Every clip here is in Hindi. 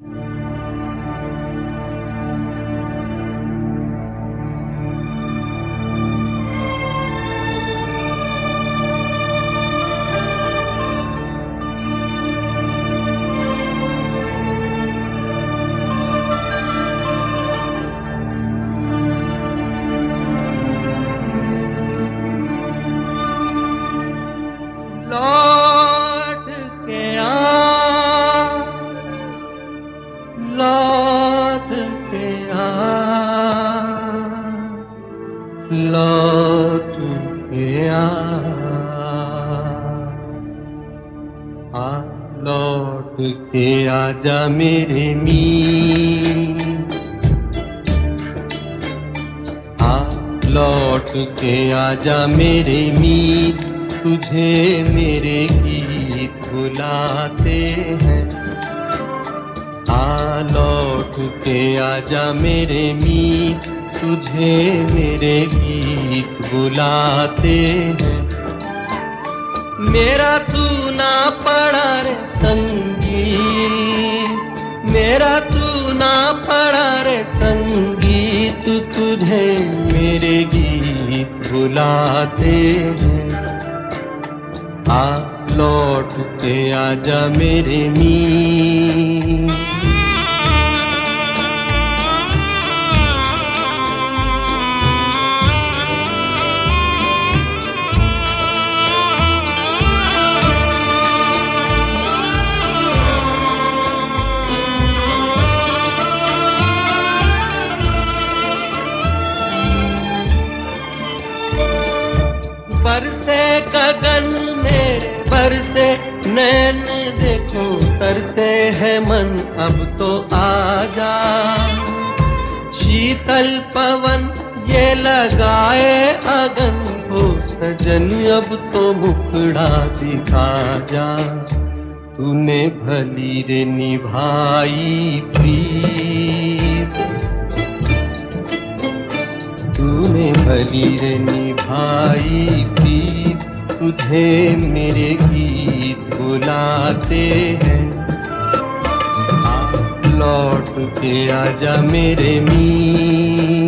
लौट लौट आ आ लौट के आजा मेरे मी आ लौट के आजा मेरे मीत, तुझे मेरे गीत बुलाते हैं आ लौट के आजा मेरे मीत। तुझे मेरे गीत बुलाते हैं। मेरा सुना पड़ा रे संगीत। मेरा सुना पड़ा रे संगीत तुझे मेरे गीत बुलाते हैं। आ लौट के आजा मेरे मी नैन देखो तरसे है मन अब तो आजा शीतल पवन ये लगाए अगन को, सजन अब तो मुखड़ा दिखा जा। तूने भली रे निभाई प्रीत। तूने भली रे निभाई प्रीत। तुझे मेरे बुलाते हैं। लौट के आजा मेरे मी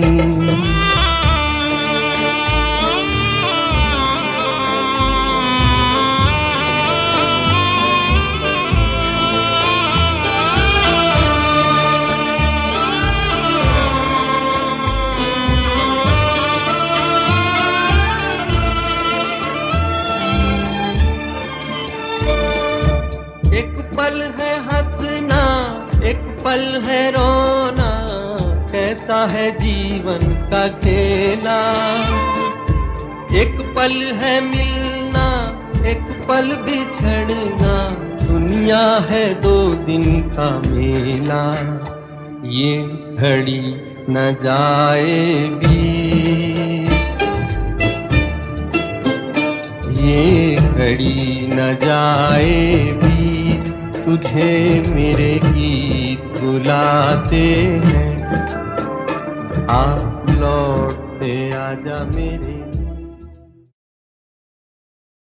पल है हंसना, एक पल है रोना, कैसा है जीवन का खेला? एक पल है मिलना, एक पल बिछड़ना, दुनिया है दो दिन का मेला। ये घड़ी न जाएगी। ये घड़ी न जाए भी तुझे मेरे गीत बुलाते हैं। आ लौटते आजा मेरे